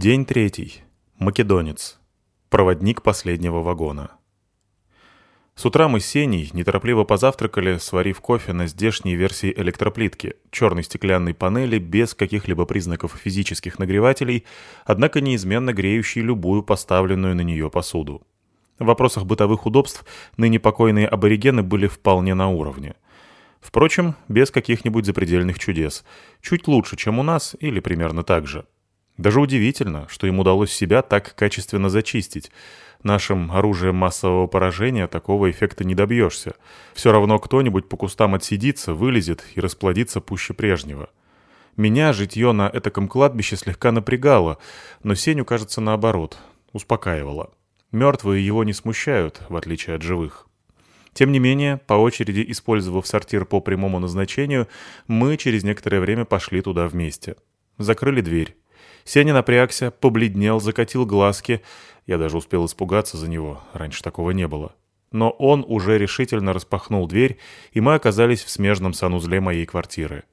День третий. Македонец. Проводник последнего вагона. С утра мы с Сеней неторопливо позавтракали, сварив кофе на здешней версии электроплитки, черной стеклянной панели без каких-либо признаков физических нагревателей, однако неизменно греющей любую поставленную на нее посуду. В вопросах бытовых удобств ныне покойные аборигены были вполне на уровне. Впрочем, без каких-нибудь запредельных чудес. Чуть лучше, чем у нас, или примерно так же. Даже удивительно, что им удалось себя так качественно зачистить. Нашим оружием массового поражения такого эффекта не добьешься. Все равно кто-нибудь по кустам отсидится, вылезет и расплодится пуще прежнего. Меня житье на этаком кладбище слегка напрягало, но Сеню, кажется, наоборот, успокаивало. Мертвые его не смущают, в отличие от живых. Тем не менее, по очереди использовав сортир по прямому назначению, мы через некоторое время пошли туда вместе. Закрыли дверь. Сеня напрягся, побледнел, закатил глазки. Я даже успел испугаться за него, раньше такого не было. Но он уже решительно распахнул дверь, и мы оказались в смежном санузле моей квартиры.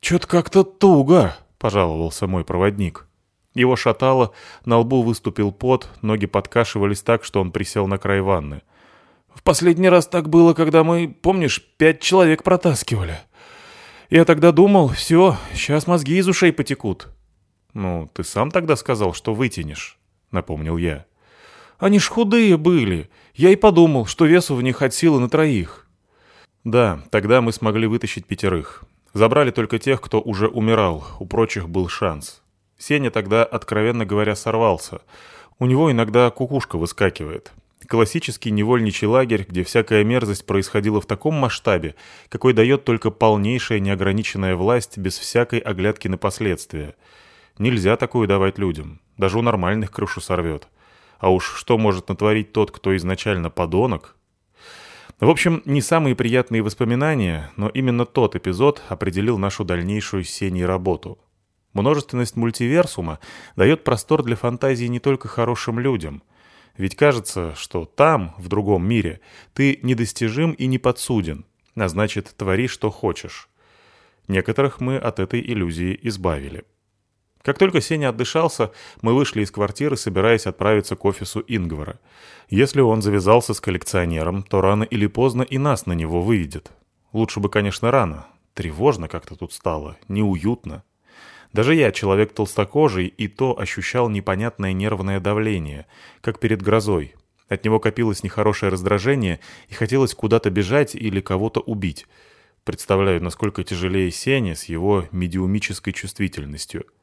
«Чё-то как-то туго», — пожаловался мой проводник. Его шатало, на лбу выступил пот, ноги подкашивались так, что он присел на край ванны. «В последний раз так было, когда мы, помнишь, пять человек протаскивали. Я тогда думал, все, сейчас мозги из ушей потекут». «Ну, ты сам тогда сказал, что вытянешь», — напомнил я. «Они ж худые были. Я и подумал, что весу в них от силы на троих». «Да, тогда мы смогли вытащить пятерых. Забрали только тех, кто уже умирал, у прочих был шанс. Сеня тогда, откровенно говоря, сорвался. У него иногда кукушка выскакивает. Классический невольничий лагерь, где всякая мерзость происходила в таком масштабе, какой дает только полнейшая неограниченная власть без всякой оглядки на последствия — Нельзя такую давать людям. Даже у нормальных крышу сорвет. А уж что может натворить тот, кто изначально подонок? В общем, не самые приятные воспоминания, но именно тот эпизод определил нашу дальнейшую Сеней работу. Множественность мультиверсума дает простор для фантазии не только хорошим людям. Ведь кажется, что там, в другом мире, ты недостижим и не подсуден, а значит, твори, что хочешь. Некоторых мы от этой иллюзии избавили. Как только Сеня отдышался, мы вышли из квартиры, собираясь отправиться к офису Ингвара. Если он завязался с коллекционером, то рано или поздно и нас на него выведет. Лучше бы, конечно, рано. Тревожно как-то тут стало, неуютно. Даже я, человек толстокожий, и то ощущал непонятное нервное давление, как перед грозой. От него копилось нехорошее раздражение, и хотелось куда-то бежать или кого-то убить. Представляю, насколько тяжелее Сеня с его медиумической чувствительностью —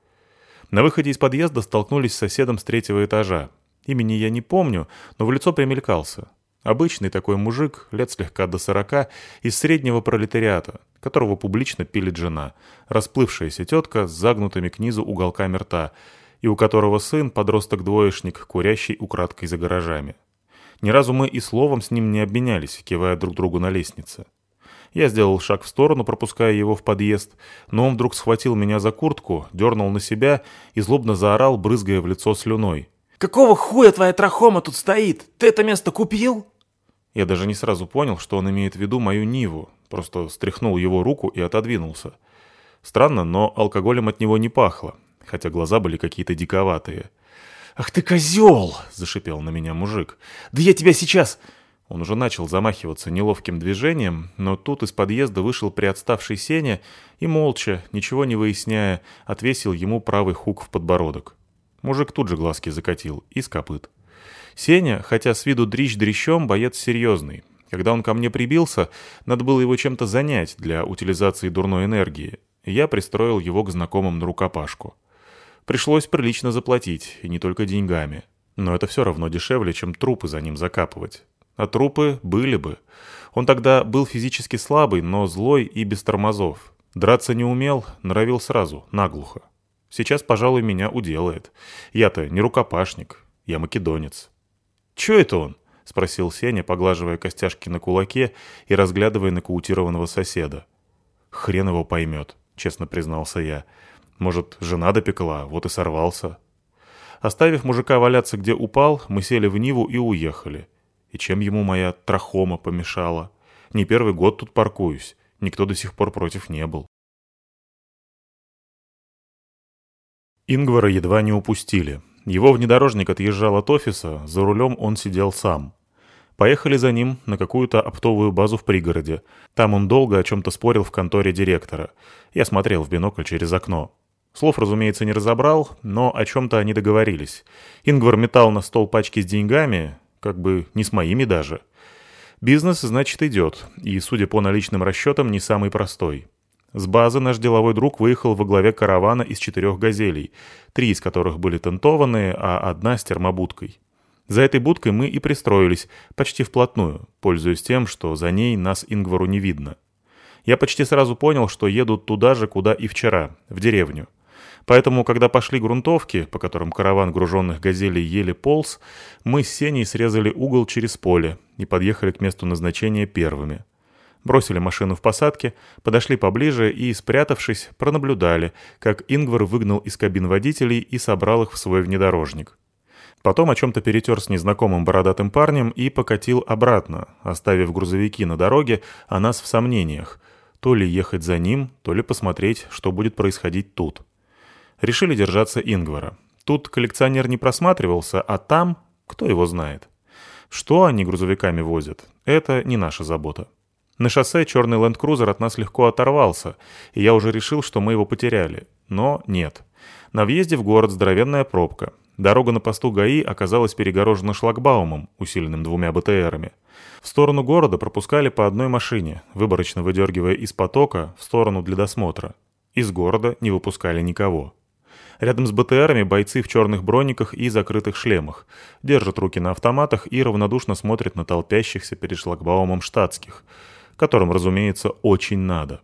на выходе из подъезда столкнулись с соседом с третьего этажа. Имени я не помню, но в лицо примелькался. Обычный такой мужик, лет слегка до сорока, из среднего пролетариата, которого публично пилит жена, расплывшаяся тетка с загнутыми к низу уголками рта, и у которого сын, подросток-двоечник, курящий украдкой за гаражами. Ни разу мы и словом с ним не обменялись, кивая друг другу на лестнице. Я сделал шаг в сторону, пропуская его в подъезд, но он вдруг схватил меня за куртку, дернул на себя и злобно заорал, брызгая в лицо слюной. «Какого хуя твоя трахома тут стоит? Ты это место купил?» Я даже не сразу понял, что он имеет в виду мою Ниву, просто стряхнул его руку и отодвинулся. Странно, но алкоголем от него не пахло, хотя глаза были какие-то диковатые. «Ах ты козел!» — зашипел на меня мужик. «Да я тебя сейчас...» Он уже начал замахиваться неловким движением, но тут из подъезда вышел приотставший Сеня и молча, ничего не выясняя, отвесил ему правый хук в подбородок. Мужик тут же глазки закатил, и с копыт. Сеня, хотя с виду дрищ дрищом, боец серьезный. Когда он ко мне прибился, надо было его чем-то занять для утилизации дурной энергии. И я пристроил его к знакомым на рукопашку. Пришлось прилично заплатить, и не только деньгами. Но это все равно дешевле, чем трупы за ним закапывать. А трупы были бы. Он тогда был физически слабый, но злой и без тормозов. Драться не умел, норовил сразу, наглухо. Сейчас, пожалуй, меня уделает. Я-то не рукопашник, я македонец. «Чё это он?» — спросил Сеня, поглаживая костяшки на кулаке и разглядывая нокаутированного соседа. «Хрен его поймет», — честно признался я. «Может, жена допекла, вот и сорвался». Оставив мужика валяться, где упал, мы сели в Ниву и уехали. И чем ему моя трахома помешала? Не первый год тут паркуюсь. Никто до сих пор против не был. Ингвара едва не упустили. Его внедорожник отъезжал от офиса, за рулем он сидел сам. Поехали за ним на какую-то оптовую базу в пригороде. Там он долго о чем-то спорил в конторе директора. Я смотрел в бинокль через окно. Слов, разумеется, не разобрал, но о чем-то они договорились. Ингвар метал на стол пачки с деньгами, как бы не с моими даже. Бизнес, значит, идет, и, судя по наличным расчетам, не самый простой. С базы наш деловой друг выехал во главе каравана из четырех «Газелей», три из которых были тентованные, а одна с термобудкой. За этой будкой мы и пристроились, почти вплотную, пользуясь тем, что за ней нас Ингвару не видно. Я почти сразу понял, что едут туда же, куда и вчера, в деревню. Поэтому, когда пошли грунтовки, по которым караван груженных газелей еле полз, мы с Сеней срезали угол через поле и подъехали к месту назначения первыми. Бросили машину в посадке, подошли поближе и, спрятавшись, пронаблюдали, как Ингвар выгнал из кабин водителей и собрал их в свой внедорожник. Потом о чем-то перетер с незнакомым бородатым парнем и покатил обратно, оставив грузовики на дороге, а нас в сомнениях. То ли ехать за ним, то ли посмотреть, что будет происходить тут. Решили держаться Ингвара. Тут коллекционер не просматривался, а там, кто его знает. Что они грузовиками возят, это не наша забота. На шоссе черный ленд-крузер от нас легко оторвался, и я уже решил, что мы его потеряли. Но нет. На въезде в город здоровенная пробка. Дорога на посту ГАИ оказалась перегорожена шлагбаумом, усиленным двумя БТРами. В сторону города пропускали по одной машине, выборочно выдергивая из потока в сторону для досмотра. Из города не выпускали никого. Рядом с БТРами бойцы в черных брониках и закрытых шлемах. Держат руки на автоматах и равнодушно смотрят на толпящихся перед шлагбаумом штатских, которым, разумеется, очень надо.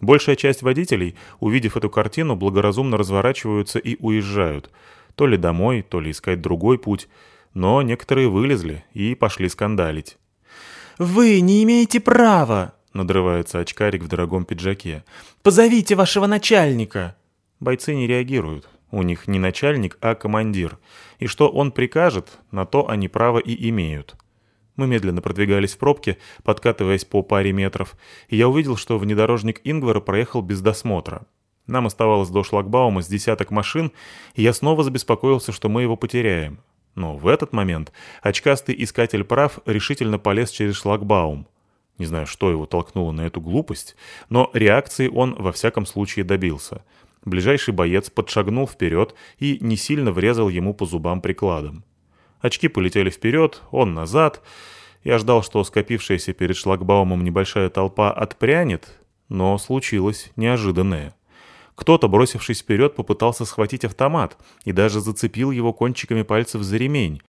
Большая часть водителей, увидев эту картину, благоразумно разворачиваются и уезжают – то ли домой, то ли искать другой путь. Но некоторые вылезли и пошли скандалить. «Вы не имеете права!» — надрывается очкарик в дорогом пиджаке. «Позовите вашего начальника!» Бойцы не реагируют. У них не начальник, а командир. И что он прикажет, на то они право и имеют. Мы медленно продвигались в пробке, подкатываясь по паре метров, и я увидел, что внедорожник Ингвара проехал без досмотра. Нам оставалось до шлагбаума с десяток машин, и я снова забеспокоился, что мы его потеряем. Но в этот момент очкастый искатель прав решительно полез через шлагбаум. Не знаю, что его толкнуло на эту глупость, но реакции он во всяком случае добился. Ближайший боец подшагнул вперед и не сильно врезал ему по зубам прикладом. Очки полетели вперед, он назад. Я ждал, что скопившаяся перед шлагбаумом небольшая толпа отпрянет, но случилось неожиданное. Кто-то, бросившись вперед, попытался схватить автомат и даже зацепил его кончиками пальцев за ремень.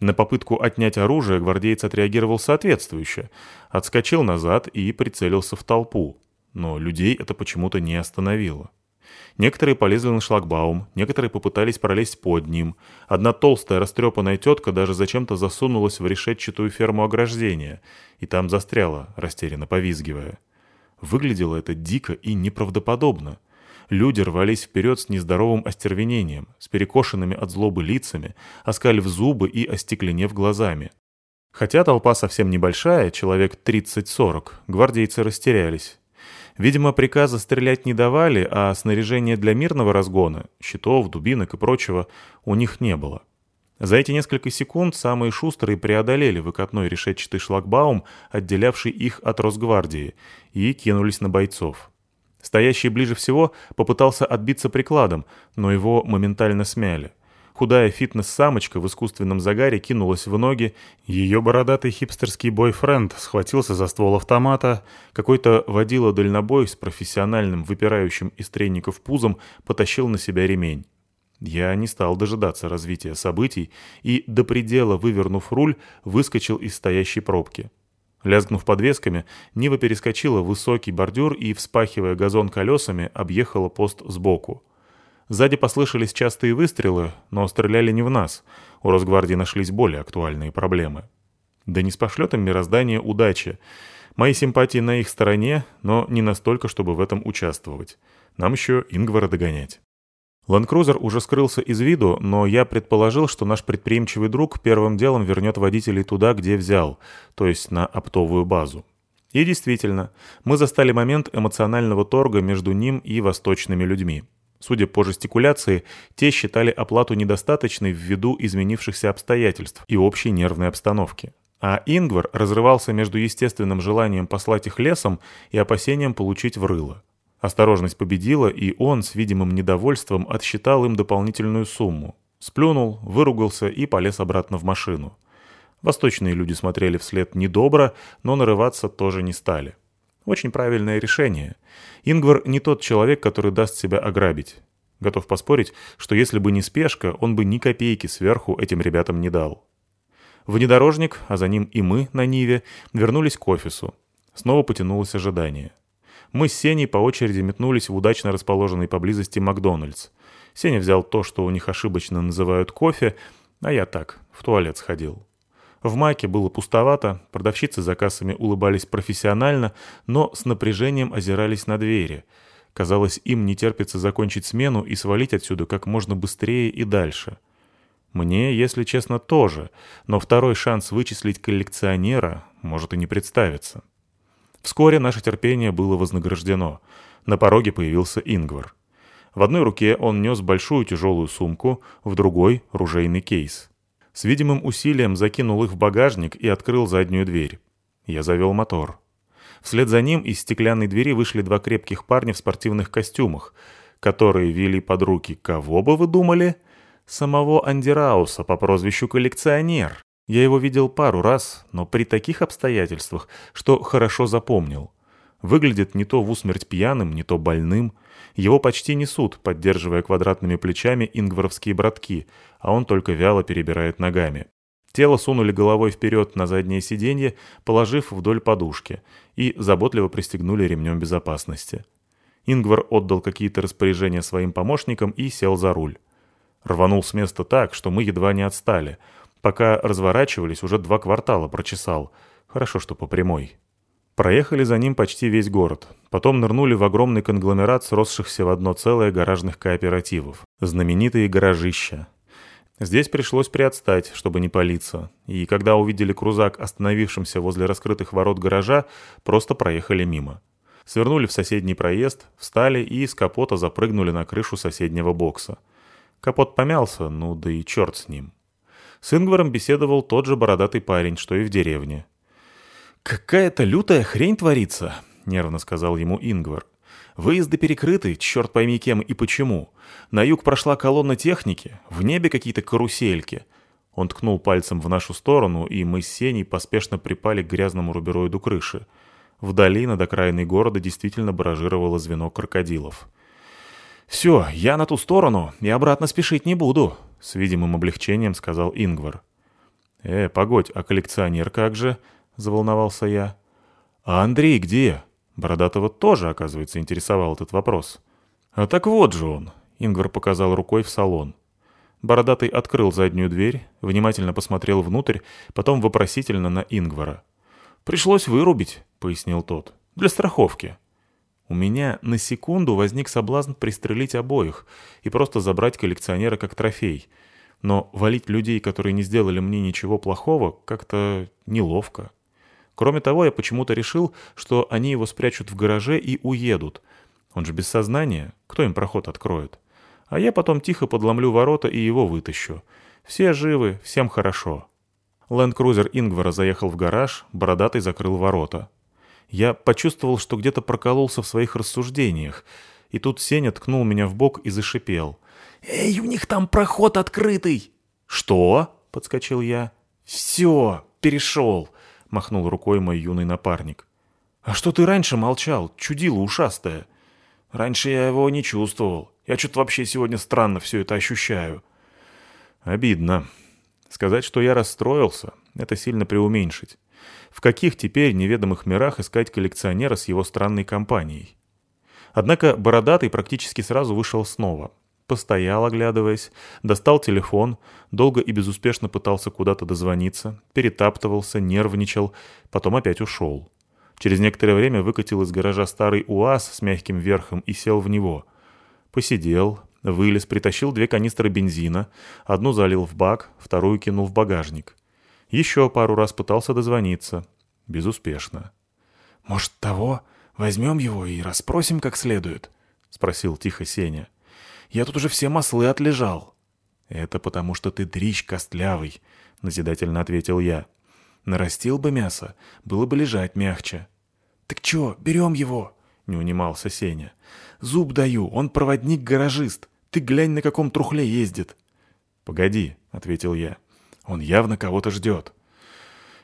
На попытку отнять оружие гвардеец отреагировал соответствующе, отскочил назад и прицелился в толпу. Но людей это почему-то не остановило. Некоторые полезли на шлагбаум, некоторые попытались пролезть под ним. Одна толстая растрепанная тетка даже зачем-то засунулась в решетчатую ферму ограждения, и там застряла, растерянно повизгивая. Выглядело это дико и неправдоподобно. Люди рвались вперед с нездоровым остервенением, с перекошенными от злобы лицами, оскалив зубы и остекленев глазами. Хотя толпа совсем небольшая, человек 30-40, гвардейцы растерялись. Видимо, приказа стрелять не давали, а снаряжения для мирного разгона, щитов, дубинок и прочего, у них не было. За эти несколько секунд самые шустрые преодолели выкатной решетчатый шлагбаум, отделявший их от Росгвардии, и кинулись на бойцов. Стоящий ближе всего попытался отбиться прикладом, но его моментально смяли. Худая фитнес-самочка в искусственном загаре кинулась в ноги, ее бородатый хипстерский бойфренд схватился за ствол автомата, какой-то водила-дальнобой с профессиональным выпирающим из тренников пузом потащил на себя ремень. Я не стал дожидаться развития событий и, до предела вывернув руль, выскочил из стоящей пробки. Лязгнув подвесками, Нива перескочила высокий бордюр и, вспахивая газон колесами, объехала пост сбоку. Сзади послышались частые выстрелы, но стреляли не в нас. У Росгвардии нашлись более актуальные проблемы. Да не спошлет им мироздание удачи. Мои симпатии на их стороне, но не настолько, чтобы в этом участвовать. Нам еще Ингвара догонять. Ландкрузер уже скрылся из виду, но я предположил, что наш предприимчивый друг первым делом вернет водителей туда, где взял, то есть на оптовую базу. И действительно, мы застали момент эмоционального торга между ним и восточными людьми. Судя по жестикуляции, те считали оплату недостаточной ввиду изменившихся обстоятельств и общей нервной обстановки. А Ингвар разрывался между естественным желанием послать их лесом и опасением получить в рыло. Осторожность победила, и он с видимым недовольством отсчитал им дополнительную сумму. Сплюнул, выругался и полез обратно в машину. Восточные люди смотрели вслед недобро, но нарываться тоже не стали. Очень правильное решение. Ингвар не тот человек, который даст себя ограбить. Готов поспорить, что если бы не спешка, он бы ни копейки сверху этим ребятам не дал. Внедорожник, а за ним и мы на Ниве, вернулись к офису. Снова потянулось ожидание. Мы с Сеней по очереди метнулись в удачно расположенный поблизости Макдональдс. Сеня взял то, что у них ошибочно называют кофе, а я так, в туалет сходил. В Маке было пустовато, продавщицы за кассами улыбались профессионально, но с напряжением озирались на двери. Казалось, им не терпится закончить смену и свалить отсюда как можно быстрее и дальше. Мне, если честно, тоже, но второй шанс вычислить коллекционера может и не представиться. Вскоре наше терпение было вознаграждено. На пороге появился Ингвар. В одной руке он нес большую тяжелую сумку, в другой — ружейный кейс. С видимым усилием закинул их в багажник и открыл заднюю дверь. Я завел мотор. Вслед за ним из стеклянной двери вышли два крепких парня в спортивных костюмах, которые вели под руки, кого бы вы думали? Самого Андерауса по прозвищу «Коллекционер». Я его видел пару раз, но при таких обстоятельствах, что хорошо запомнил. Выглядит не то в усмерть пьяным, не то больным. Его почти несут, поддерживая квадратными плечами ингваровские братки, а он только вяло перебирает ногами. Тело сунули головой вперед на заднее сиденье, положив вдоль подушки, и заботливо пристегнули ремнем безопасности. Ингвар отдал какие-то распоряжения своим помощникам и сел за руль. Рванул с места так, что мы едва не отстали. Пока разворачивались, уже два квартала прочесал. Хорошо, что по прямой. Проехали за ним почти весь город. Потом нырнули в огромный конгломерат сросшихся в одно целое гаражных кооперативов. Знаменитые гаражища. Здесь пришлось приотстать, чтобы не палиться. И когда увидели крузак, остановившимся возле раскрытых ворот гаража, просто проехали мимо. Свернули в соседний проезд, встали и из капота запрыгнули на крышу соседнего бокса. Капот помялся, ну да и черт с ним. С Ингваром беседовал тот же бородатый парень, что и в деревне. «Какая-то лютая хрень творится», — нервно сказал ему Ингвар. «Выезды перекрыты, черт пойми кем и почему. На юг прошла колонна техники, в небе какие-то карусельки». Он ткнул пальцем в нашу сторону, и мы с Сеней поспешно припали к грязному рубероиду крыши. Вдали, над окраиной города, действительно баражировало звено крокодилов. «Все, я на ту сторону и обратно спешить не буду», — с видимым облегчением сказал Ингвар. «Э, погодь, а коллекционер как же?» — заволновался я. «А Андрей где?» Бородатого тоже, оказывается, интересовал этот вопрос. «А так вот же он!» — Ингвар показал рукой в салон. Бородатый открыл заднюю дверь, внимательно посмотрел внутрь, потом вопросительно на Ингвара. «Пришлось вырубить», — пояснил тот, — «для страховки». У меня на секунду возник соблазн пристрелить обоих и просто забрать коллекционера как трофей. Но валить людей, которые не сделали мне ничего плохого, как-то неловко. Кроме того, я почему-то решил, что они его спрячут в гараже и уедут. Он же без сознания, кто им проход откроет? А я потом тихо подломлю ворота и его вытащу. Все живы, всем хорошо. Ленд-крузер Ингвара заехал в гараж, бородатый закрыл ворота. Я почувствовал, что где-то прокололся в своих рассуждениях, и тут Сеня ткнул меня в бок и зашипел. «Эй, у них там проход открытый!» «Что?» — подскочил я. «Все, перешел!» Махнул рукой мой юный напарник. «А что ты раньше молчал, чудило ушастая?» «Раньше я его не чувствовал. Я что-то вообще сегодня странно все это ощущаю». «Обидно. Сказать, что я расстроился, это сильно преуменьшить. В каких теперь неведомых мирах искать коллекционера с его странной компанией?» Однако Бородатый практически сразу вышел снова, Постоял, оглядываясь, достал телефон, долго и безуспешно пытался куда-то дозвониться, перетаптывался, нервничал, потом опять ушел. Через некоторое время выкатил из гаража старый УАЗ с мягким верхом и сел в него. Посидел, вылез, притащил две канистры бензина, одну залил в бак, вторую кинул в багажник. Еще пару раз пытался дозвониться. Безуспешно. «Может, того? Возьмем его и расспросим как следует?» — спросил тихо Сеня. Я тут уже все маслы отлежал». «Это потому, что ты дрищ костлявый», — назидательно ответил я. «Нарастил бы мясо, было бы лежать мягче». «Так чё, берем его?» — не унимался Сеня. «Зуб даю, он проводник-гаражист. Ты глянь, на каком трухле ездит». «Погоди», — ответил я. «Он явно кого-то ждет».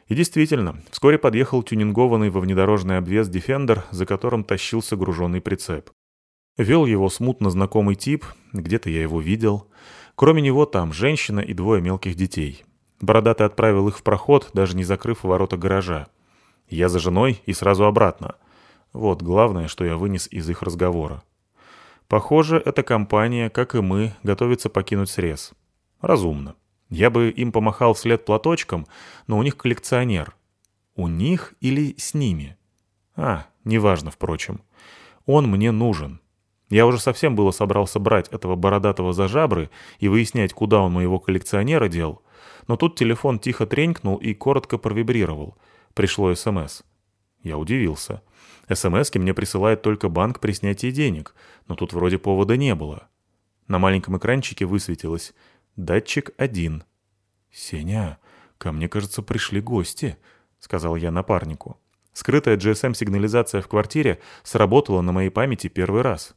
И действительно, вскоре подъехал тюнингованный во внедорожный обвес «Дефендер», за которым тащился груженный прицеп. Вел его смутно знакомый тип, где-то я его видел. Кроме него там женщина и двое мелких детей. Бородатый отправил их в проход, даже не закрыв ворота гаража. Я за женой и сразу обратно. Вот главное, что я вынес из их разговора. Похоже, эта компания, как и мы, готовится покинуть срез. Разумно. Я бы им помахал вслед платочком, но у них коллекционер. У них или с ними? А, неважно, впрочем. Он мне нужен. Я уже совсем было собрался брать этого бородатого за жабры и выяснять, куда он моего коллекционера дел, но тут телефон тихо тренькнул и коротко провибрировал. Пришло СМС. Я удивился. СМСки мне присылает только банк при снятии денег, но тут вроде повода не было. На маленьком экранчике высветилось Датчик один. «Сеня, ко мне, кажется, пришли гости», — сказал я напарнику. Скрытая GSM-сигнализация в квартире сработала на моей памяти первый раз.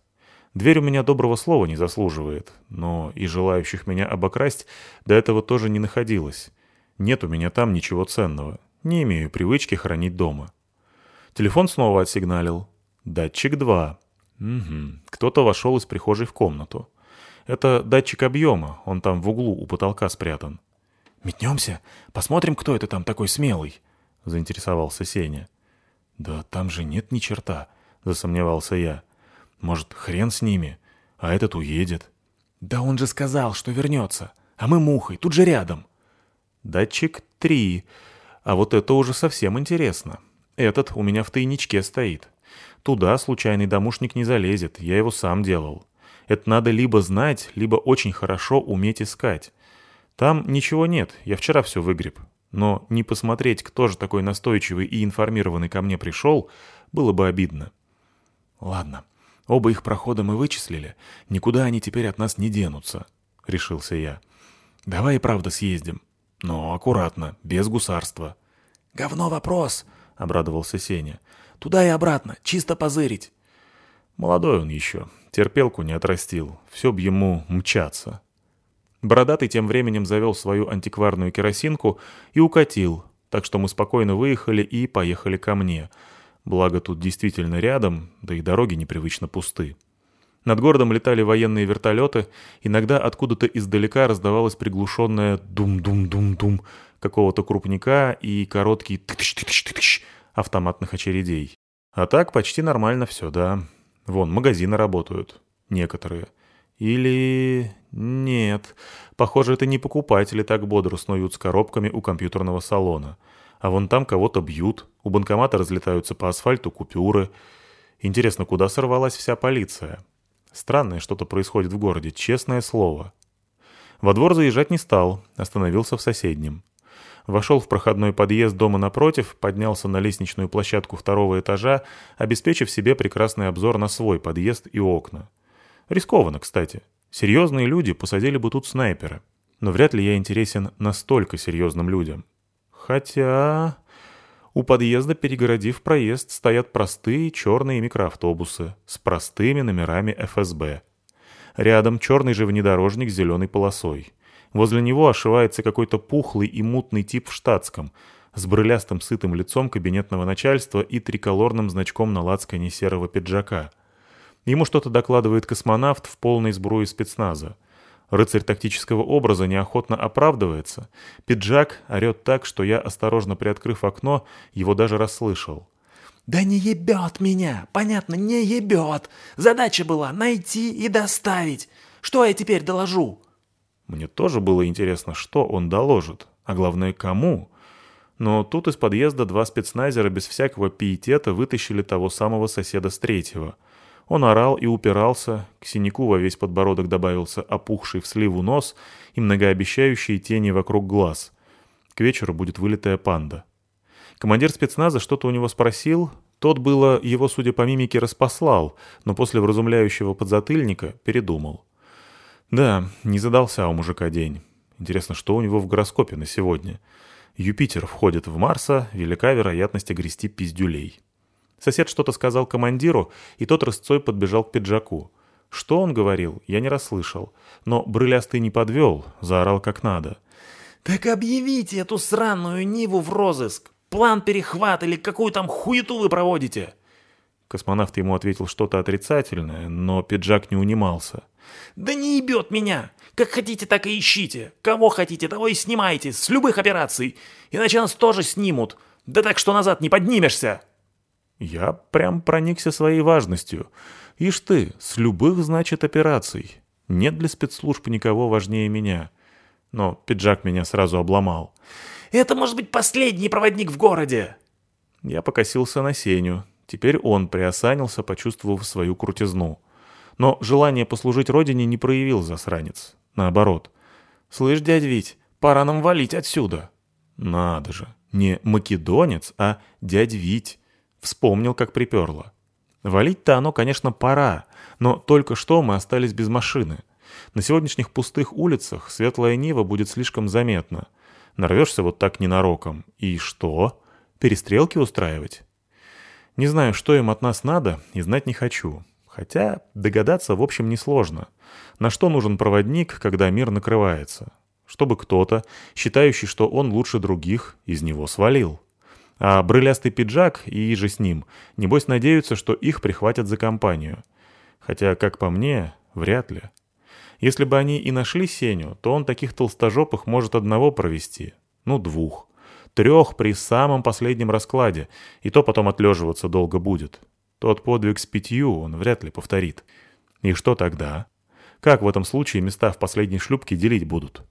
Дверь у меня доброго слова не заслуживает, но и желающих меня обокрасть до этого тоже не находилось. Нет у меня там ничего ценного. Не имею привычки хранить дома. Телефон снова отсигналил. Датчик 2. Угу. Кто-то вошел из прихожей в комнату. Это датчик объема, он там в углу у потолка спрятан. «Метнемся? Посмотрим, кто это там такой смелый?» — заинтересовался Сеня. «Да там же нет ни черта», — засомневался я. «Может, хрен с ними, а этот уедет». «Да он же сказал, что вернется, а мы мухой, тут же рядом». «Датчик три, а вот это уже совсем интересно. Этот у меня в тайничке стоит. Туда случайный домушник не залезет, я его сам делал. Это надо либо знать, либо очень хорошо уметь искать. Там ничего нет, я вчера все выгреб. Но не посмотреть, кто же такой настойчивый и информированный ко мне пришел, было бы обидно. Ладно, оба их прохода мы вычислили, никуда они теперь от нас не денутся, — решился я. Давай и правда съездим. Но аккуратно, без гусарства. Говно вопрос, — обрадовался Сеня. Туда и обратно, чисто позырить. Молодой он еще, терпелку не отрастил, все б ему мчаться. Бородатый тем временем завел свою антикварную керосинку и укатил, так что мы спокойно выехали и поехали ко мне. Благо тут действительно рядом, да и дороги непривычно пусты. Над городом летали военные вертолеты, иногда откуда-то издалека раздавалось приглушенное «дум-дум-дум-дум» какого-то крупника и короткий «тыщ-тыщ-тыщ» автоматных очередей. А так почти нормально все, да. Вон, магазины работают. Некоторые. Или... нет. Похоже, это не покупатели так бодро снуют с коробками у компьютерного салона. А вон там кого-то бьют, у банкомата разлетаются по асфальту купюры. Интересно, куда сорвалась вся полиция? Странное что-то происходит в городе, честное слово. Во двор заезжать не стал, остановился в соседнем вошел в проходной подъезд дома напротив, поднялся на лестничную площадку второго этажа, обеспечив себе прекрасный обзор на свой подъезд и окна. Рискованно, кстати. Серьезные люди посадили бы тут снайпера. Но вряд ли я интересен настолько серьезным людям. Хотя... У подъезда, перегородив проезд, стоят простые черные микроавтобусы с простыми номерами ФСБ. Рядом черный же внедорожник с зеленой полосой. Возле него ошивается какой-то пухлый и мутный тип в штатском, с брылястым сытым лицом кабинетного начальства и триколорным значком на лацкане серого пиджака. Ему что-то докладывает космонавт в полной сбруе спецназа. Рыцарь тактического образа неохотно оправдывается. Пиджак орет так, что я, осторожно приоткрыв окно, его даже расслышал. «Да не ебет меня! Понятно, не ебет! Задача была найти и доставить! Что я теперь доложу?» Мне тоже было интересно, что он доложит, а главное, кому. Но тут из подъезда два спецназера без всякого пиетета вытащили того самого соседа с третьего. Он орал и упирался, к синяку во весь подбородок добавился опухший в сливу нос и многообещающие тени вокруг глаз. К вечеру будет вылитая панда. Командир спецназа что-то у него спросил, тот было его, судя по мимике, распослал, но после вразумляющего подзатыльника передумал. Да, не задался у мужика день. Интересно, что у него в гороскопе на сегодня? Юпитер входит в Марса, велика вероятность огрести пиздюлей. Сосед что-то сказал командиру, и тот рысцой подбежал к пиджаку. Что он говорил, я не расслышал. Но брылястый не подвел, заорал как надо. «Так объявите эту сраную Ниву в розыск! План перехват или какую там хуету вы проводите?» Космонавт ему ответил что-то отрицательное, но пиджак не унимался. «Да не ебет меня! Как хотите, так и ищите. Кого хотите, того и снимайте, с любых операций. Иначе нас тоже снимут. Да так, что назад не поднимешься!» Я прям проникся своей важностью. Ишь ты, с любых, значит, операций. Нет для спецслужб никого важнее меня. Но пиджак меня сразу обломал. «Это может быть последний проводник в городе!» Я покосился на Сеню. Теперь он приосанился, почувствовав свою крутизну. Но желание послужить родине не проявил засранец. Наоборот. «Слышь, дядь Вить, пора нам валить отсюда». Надо же, не македонец, а дядь Вить. Вспомнил, как приперло. Валить-то оно, конечно, пора, но только что мы остались без машины. На сегодняшних пустых улицах светлая Нива будет слишком заметна. Нарвешься вот так ненароком. И что? Перестрелки устраивать? Не знаю, что им от нас надо, и знать не хочу. Хотя догадаться, в общем, несложно. На что нужен проводник, когда мир накрывается? Чтобы кто-то, считающий, что он лучше других, из него свалил. А брылястый пиджак и же с ним, небось, надеются, что их прихватят за компанию. Хотя, как по мне, вряд ли. Если бы они и нашли Сеню, то он таких толстожопых может одного провести. Ну, двух. Трех при самом последнем раскладе, и то потом отлеживаться долго будет. Тот подвиг с пятью он вряд ли повторит. И что тогда? Как в этом случае места в последней шлюпке делить будут?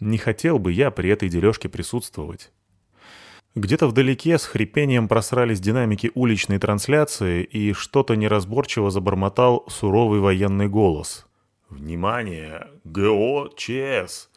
Не хотел бы я при этой дележке присутствовать. Где-то вдалеке с хрипением просрались динамики уличной трансляции, и что-то неразборчиво забормотал суровый военный голос. «Внимание! ГО ЧС!»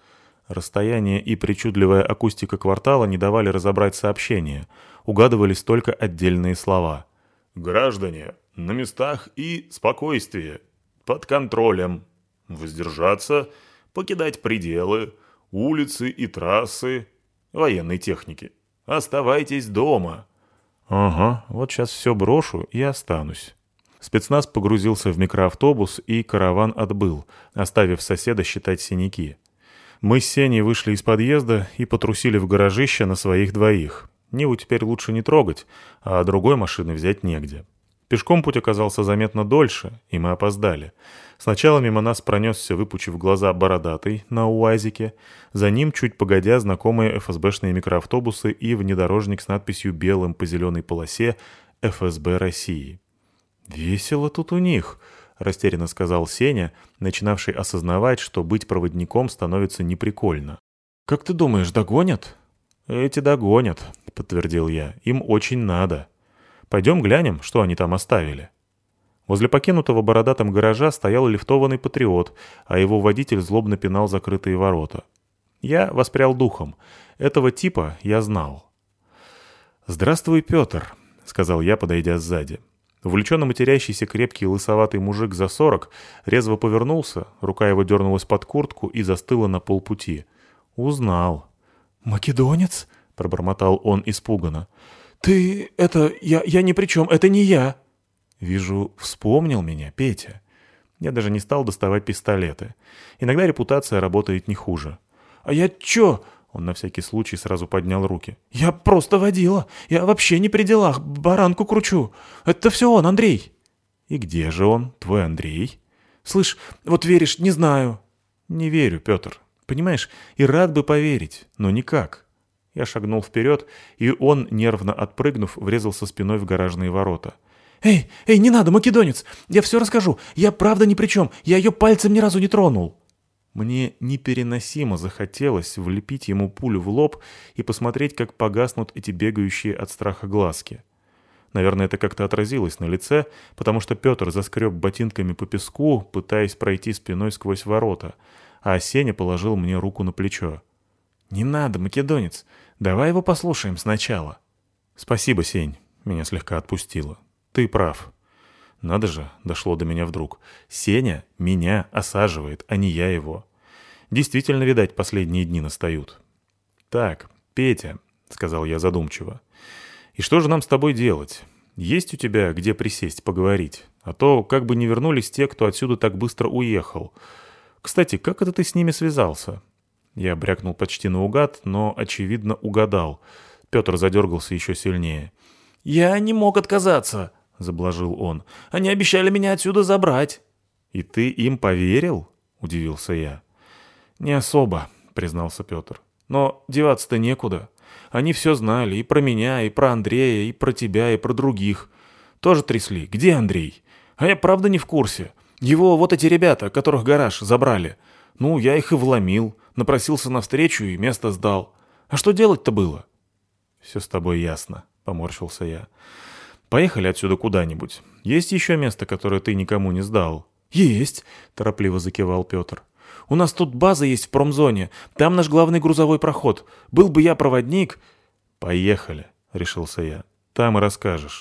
Расстояние и причудливая акустика квартала не давали разобрать сообщение. Угадывались только отдельные слова. Граждане, на местах и спокойствие, под контролем. Воздержаться, покидать пределы, улицы и трассы военной техники. Оставайтесь дома. Ага, вот сейчас все брошу и останусь. Спецназ погрузился в микроавтобус, и караван отбыл, оставив соседа считать синяки. Мы с Сеней вышли из подъезда и потрусили в гаражище на своих двоих. Ниву теперь лучше не трогать, а другой машины взять негде. Пешком путь оказался заметно дольше, и мы опоздали. Сначала мимо нас пронесся, выпучив глаза, бородатый на УАЗике. За ним, чуть погодя, знакомые ФСБшные микроавтобусы и внедорожник с надписью белым по зеленой полосе «ФСБ России». «Весело тут у них», — растерянно сказал Сеня, начинавший осознавать, что быть проводником становится неприкольно. «Как ты думаешь, догонят?» «Эти догонят», — подтвердил я. «Им очень надо. Пойдем глянем, что они там оставили». Возле покинутого бородатым гаража стоял лифтованный патриот, а его водитель злобно пинал закрытые ворота. Я воспрял духом. Этого типа я знал. «Здравствуй, Петр», — сказал я, подойдя сзади. Увлеченно матерящийся крепкий лысоватый мужик за сорок резво повернулся, рука его дернулась под куртку и застыла на полпути. Узнал. «Македонец?» — пробормотал он испуганно. «Ты... это... я... я ни при чем, это не я!» Вижу, вспомнил меня Петя. Я даже не стал доставать пистолеты. Иногда репутация работает не хуже. «А я чё?» Он на всякий случай сразу поднял руки. «Я просто водила. Я вообще не при делах. Баранку кручу. Это все он, Андрей». «И где же он, твой Андрей?» «Слышь, вот веришь, не знаю». «Не верю, Петр. Понимаешь, и рад бы поверить, но никак. Я шагнул вперед, и он, нервно отпрыгнув, врезался спиной в гаражные ворота. «Эй, эй, не надо, македонец! Я все расскажу! Я правда ни при чем! Я ее пальцем ни разу не тронул!» Мне непереносимо захотелось влепить ему пулю в лоб и посмотреть, как погаснут эти бегающие от страха глазки. Наверное, это как-то отразилось на лице, потому что Петр заскреб ботинками по песку, пытаясь пройти спиной сквозь ворота — а Сеня положил мне руку на плечо. «Не надо, македонец, давай его послушаем сначала». «Спасибо, Сень», — меня слегка отпустило. «Ты прав. Надо же, дошло до меня вдруг. Сеня меня осаживает, а не я его. Действительно, видать, последние дни настают. «Так, Петя», — сказал я задумчиво, — «и что же нам с тобой делать? Есть у тебя где присесть, поговорить? А то как бы не вернулись те, кто отсюда так быстро уехал. Кстати, как это ты с ними связался?» Я брякнул почти наугад, но, очевидно, угадал. Петр задергался еще сильнее. «Я не мог отказаться», — заблажил он. «Они обещали меня отсюда забрать». «И ты им поверил?» — удивился я. «Не особо», — признался Петр. «Но деваться-то некуда. Они все знали, и про меня, и про Андрея, и про тебя, и про других. Тоже трясли. Где Андрей? А я правда не в курсе. Его вот эти ребята, которых гараж забрали. Ну, я их и вломил, напросился навстречу и место сдал. А что делать-то было?» «Все с тобой ясно», — поморщился я. «Поехали отсюда куда-нибудь. Есть еще место, которое ты никому не сдал?» «Есть», — торопливо закивал Петр. «У нас тут база есть в промзоне. Там наш главный грузовой проход. Был бы я проводник...» «Поехали», — решился я. «Там и расскажешь».